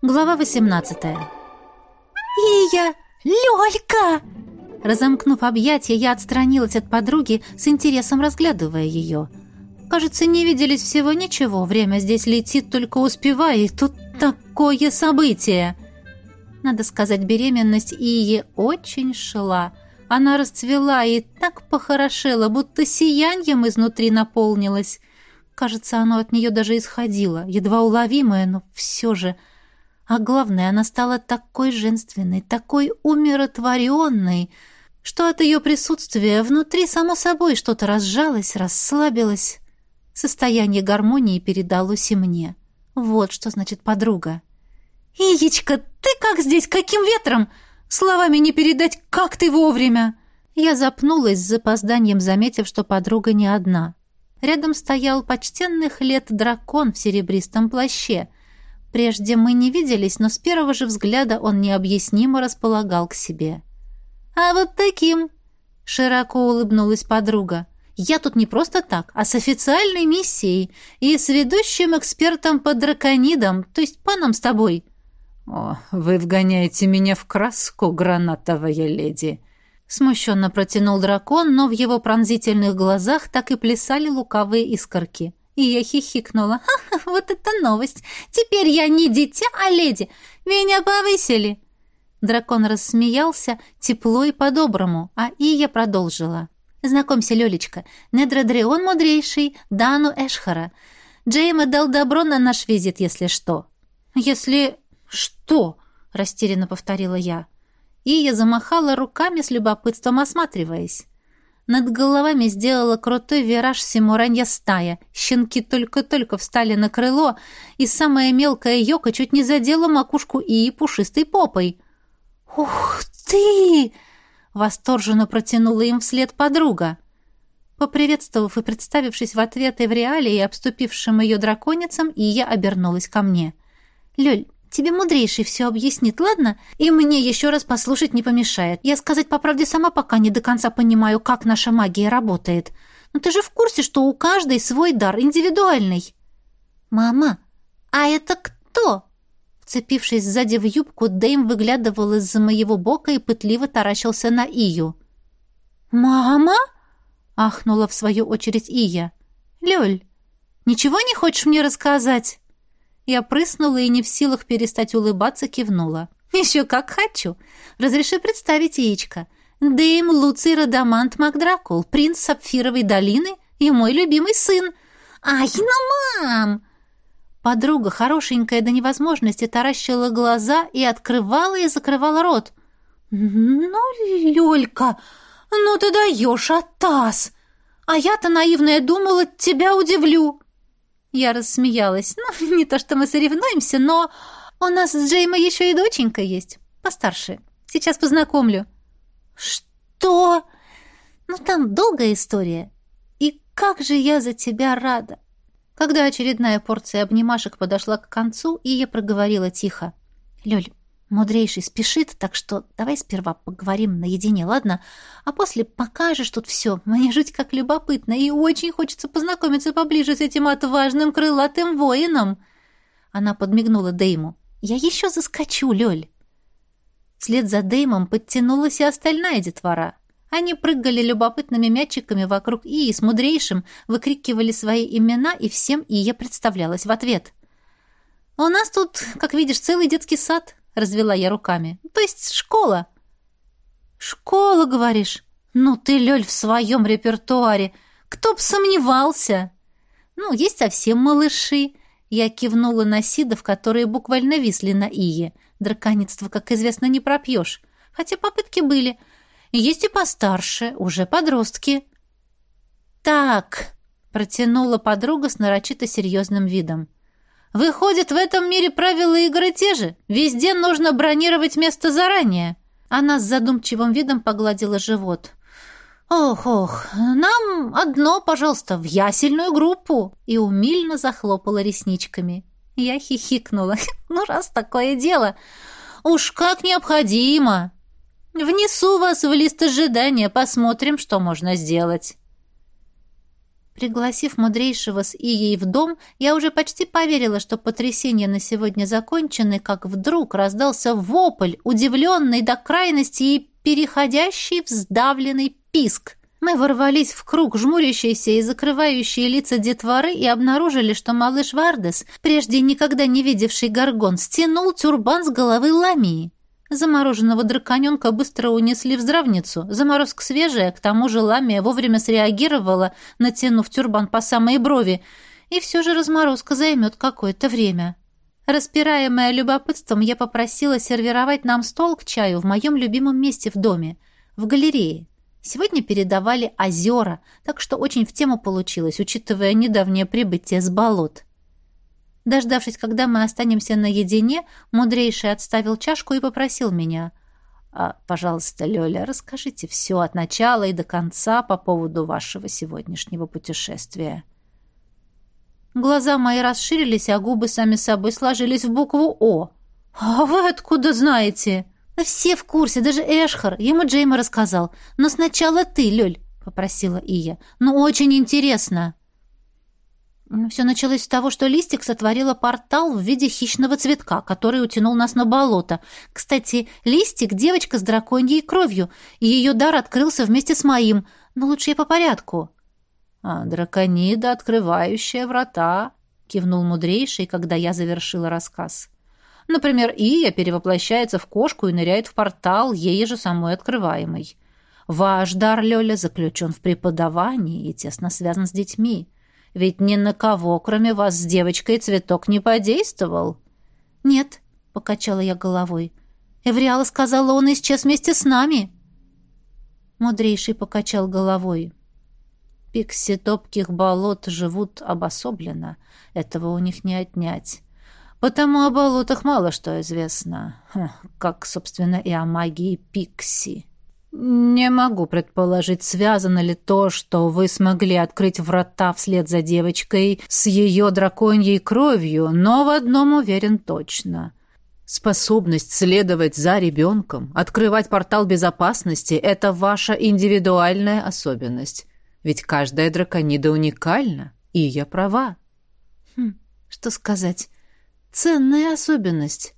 Глава 18 «Ия! Лёлька!» Разомкнув объятия, я отстранилась от подруги, с интересом разглядывая ее. Кажется, не виделись всего ничего, время здесь летит, только успевая, и тут такое событие. Надо сказать, беременность Ие очень шла. Она расцвела и так похорошела, будто сиянием изнутри наполнилась. Кажется, оно от нее даже исходило, едва уловимое, но все же... А главное, она стала такой женственной, такой умиротворенной, что от ее присутствия внутри само собой что-то разжалось, расслабилось. Состояние гармонии передалось и мне. Вот что значит подруга. «Иечка, ты как здесь? Каким ветром? Словами не передать, как ты вовремя!» Я запнулась с запозданием, заметив, что подруга не одна. Рядом стоял почтенных лет дракон в серебристом плаще. Прежде мы не виделись, но с первого же взгляда он необъяснимо располагал к себе. «А вот таким!» — широко улыбнулась подруга. «Я тут не просто так, а с официальной миссией и с ведущим экспертом по драконидам, то есть паном с тобой». «О, вы вгоняете меня в краску, гранатовая леди!» Смущенно протянул дракон, но в его пронзительных глазах так и плясали лукавые искорки. И я хихикнула. «Ха-ха, вот это новость! Теперь я не дитя, а леди! Меня повысили!» Дракон рассмеялся, тепло и по-доброму, а Ия продолжила. «Знакомься, Лёлечка, Недрадреон мудрейший, Дану Эшхара. Джейма дал добро на наш визит, если что». «Если что?» — растерянно повторила я. Ия замахала руками с любопытством осматриваясь. Над головами сделала крутой вираж симуранья стая. Щенки только-только встали на крыло, и самая мелкая йока чуть не задела макушку Ии пушистой попой. «Ух ты!» — восторженно протянула им вслед подруга. Поприветствовав и представившись в ответ Эвриале и обступившим ее драконицам, Ия обернулась ко мне. «Лёль, Тебе мудрейший все объяснит, ладно? И мне еще раз послушать не помешает. Я сказать по правде сама пока не до конца понимаю, как наша магия работает. Но ты же в курсе, что у каждой свой дар индивидуальный. Мама, а это кто? Вцепившись сзади в юбку, Дэйм выглядывал из-за моего бока и пытливо таращился на Ию. «Мама?» — ахнула в свою очередь Ия. «Лёль, ничего не хочешь мне рассказать?» Я прыснула и не в силах перестать улыбаться, кивнула. «Еще как хочу! Разреши представить яичко. Дэйм Луций Радамант Макдракул, принц Сапфировой долины и мой любимый сын. Ай, ну, мам!» Подруга, хорошенькая до невозможности, таращила глаза и открывала и закрывала рот. «Ну, Лёлька, ну ты даешь, Атас! А я-то наивная думала, тебя удивлю!» Я рассмеялась. Ну, не то, что мы соревнуемся, но у нас с Джеймой еще и доченька есть, постарше. Сейчас познакомлю. Что? Ну, там долгая история. И как же я за тебя рада. Когда очередная порция обнимашек подошла к концу, и я проговорила тихо. «Лёль, Мудрейший спешит, так что давай сперва поговорим наедине, ладно? А после покажешь тут все. Мне жить как любопытно, и очень хочется познакомиться поближе с этим отважным крылатым воином. Она подмигнула Дейму. Я еще заскочу, Лёль. Вслед за Деймом подтянулась и остальная детвора. Они прыгали любопытными мячиками вокруг Ии с мудрейшим, выкрикивали свои имена, и всем Ия представлялась в ответ. «У нас тут, как видишь, целый детский сад», развела я руками. То есть школа. Школа, говоришь? Ну ты, Лёль, в своем репертуаре. Кто б сомневался? Ну, есть совсем малыши. Я кивнула на сидов, которые буквально висли на ие. Драконитство, как известно, не пропьешь. Хотя попытки были. Есть и постарше, уже подростки. Так, протянула подруга с нарочито серьезным видом. Выходит, в этом мире правила игры те же. Везде нужно бронировать место заранее. Она с задумчивым видом погладила живот. «Ох, ох, нам одно, пожалуйста, в ясельную группу!» И умильно захлопала ресничками. Я хихикнула. «Ну, раз такое дело, уж как необходимо!» «Внесу вас в лист ожидания, посмотрим, что можно сделать». Пригласив мудрейшего с Ией в дом, я уже почти поверила, что потрясения на сегодня закончены, как вдруг раздался вопль, удивленный до крайности и переходящий в сдавленный писк. Мы ворвались в круг, жмурящиеся и закрывающие лица детворы, и обнаружили, что малыш Вардес, прежде никогда не видевший горгон, стянул тюрбан с головы ламии. Замороженного драконенка быстро унесли в здравницу. Заморозка свежая, к тому же ламия вовремя среагировала, натянув тюрбан по самой брови. И все же разморозка займет какое-то время. Распираемая любопытством, я попросила сервировать нам стол к чаю в моем любимом месте в доме, в галерее. Сегодня передавали озера, так что очень в тему получилось, учитывая недавнее прибытие с болот. Дождавшись, когда мы останемся наедине, мудрейший отставил чашку и попросил меня. «А, «Пожалуйста, Лёля, расскажите все от начала и до конца по поводу вашего сегодняшнего путешествия». Глаза мои расширились, а губы сами собой сложились в букву «О». «А вы откуда знаете?» «Все в курсе, даже Эшхар. Ему Джейма рассказал. Но сначала ты, Лёль», — попросила Ия. «Ну, очень интересно». Все началось с того, что Листик сотворила портал в виде хищного цветка, который утянул нас на болото. Кстати, Листик — девочка с драконьей кровью, и ее дар открылся вместе с моим, но лучше и по порядку. «А драконида, открывающая врата», — кивнул мудрейший, когда я завершила рассказ. «Например, Ия перевоплощается в кошку и ныряет в портал, ей же самой открываемый. Ваш дар, Лёля, заключен в преподавании и тесно связан с детьми». Ведь ни на кого, кроме вас с девочкой, цветок не подействовал. Нет, покачала я головой. Эвриала сказала, он исчез вместе с нами. Мудрейший покачал головой. Пикси топких болот живут обособленно. Этого у них не отнять. Потому о болотах мало что известно. Хм, как, собственно, и о магии Пикси. «Не могу предположить, связано ли то, что вы смогли открыть врата вслед за девочкой с ее драконьей кровью, но в одном уверен точно. Способность следовать за ребенком, открывать портал безопасности – это ваша индивидуальная особенность. Ведь каждая драконида уникальна, и я права». Хм, что сказать? Ценная особенность.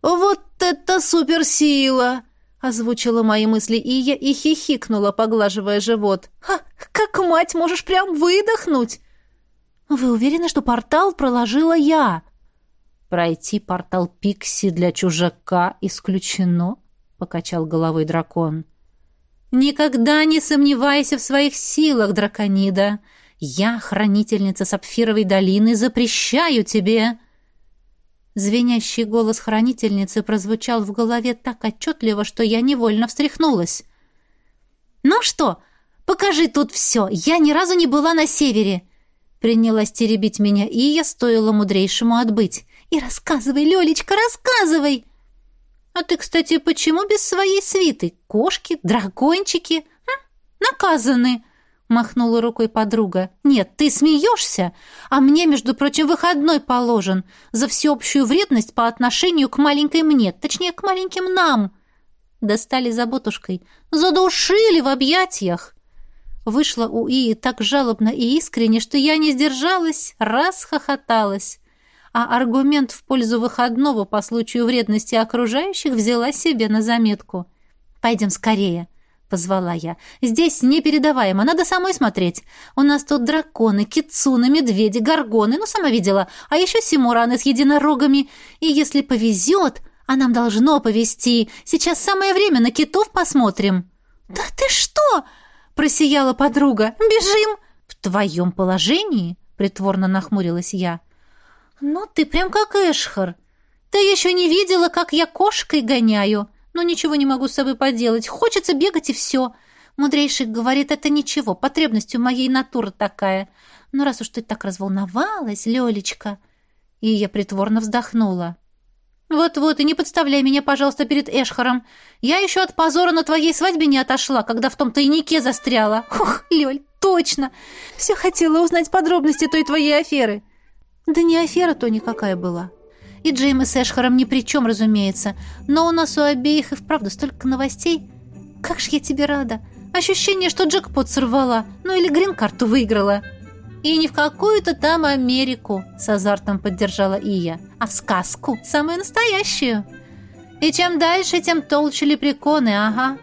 «Вот это суперсила!» Озвучила мои мысли Ия и хихикнула, поглаживая живот. «Ха! Как мать можешь прям выдохнуть!» «Вы уверены, что портал проложила я?» «Пройти портал Пикси для чужака исключено», — покачал головой дракон. «Никогда не сомневайся в своих силах, драконида. Я, хранительница Сапфировой долины, запрещаю тебе...» Звенящий голос хранительницы прозвучал в голове так отчетливо, что я невольно встряхнулась. «Ну что, покажи тут все. Я ни разу не была на севере!» Принялась теребить меня, и я стоило мудрейшему отбыть. «И рассказывай, Лёлечка, рассказывай!» «А ты, кстати, почему без своей свиты? Кошки, дракончики? Хм, наказаны!» Махнула рукой подруга. «Нет, ты смеешься? А мне, между прочим, выходной положен за всеобщую вредность по отношению к маленькой мне, точнее, к маленьким нам». Достали за ботушкой. «Задушили в объятиях!» Вышла у Ии так жалобно и искренне, что я не сдержалась, расхохоталась. А аргумент в пользу выходного по случаю вредности окружающих взяла себе на заметку. «Пойдем скорее!» Позвала я. «Здесь непередаваемо, надо самой смотреть. У нас тут драконы, кицуны, медведи, горгоны, ну, сама видела, а еще симураны с единорогами. И если повезет, а нам должно повезти, сейчас самое время на китов посмотрим». «Да ты что?» — просияла подруга. «Бежим!» «В твоем положении?» — притворно нахмурилась я. «Ну, ты прям как Эшхар. Ты еще не видела, как я кошкой гоняю но ничего не могу с собой поделать. Хочется бегать и все. Мудрейший говорит, это ничего, потребность у моей натуры такая. Но раз уж ты так разволновалась, Лёлечка...» И я притворно вздохнула. «Вот-вот, и не подставляй меня, пожалуйста, перед Эшхаром. Я еще от позора на твоей свадьбе не отошла, когда в том тайнике застряла. Ух, Лёль, точно! Все хотела узнать подробности той твоей аферы». «Да не афера то никакая была. И Джейм с Эшхаром ни при чем, разумеется. Но у нас у обеих и вправду столько новостей. Как же я тебе рада. Ощущение, что джекпот сорвала, ну или грин-карту выиграла. И не в какую-то там Америку, с азартом поддержала Ия, а в сказку, самую настоящую. И чем дальше, тем толще лепреконы, ага.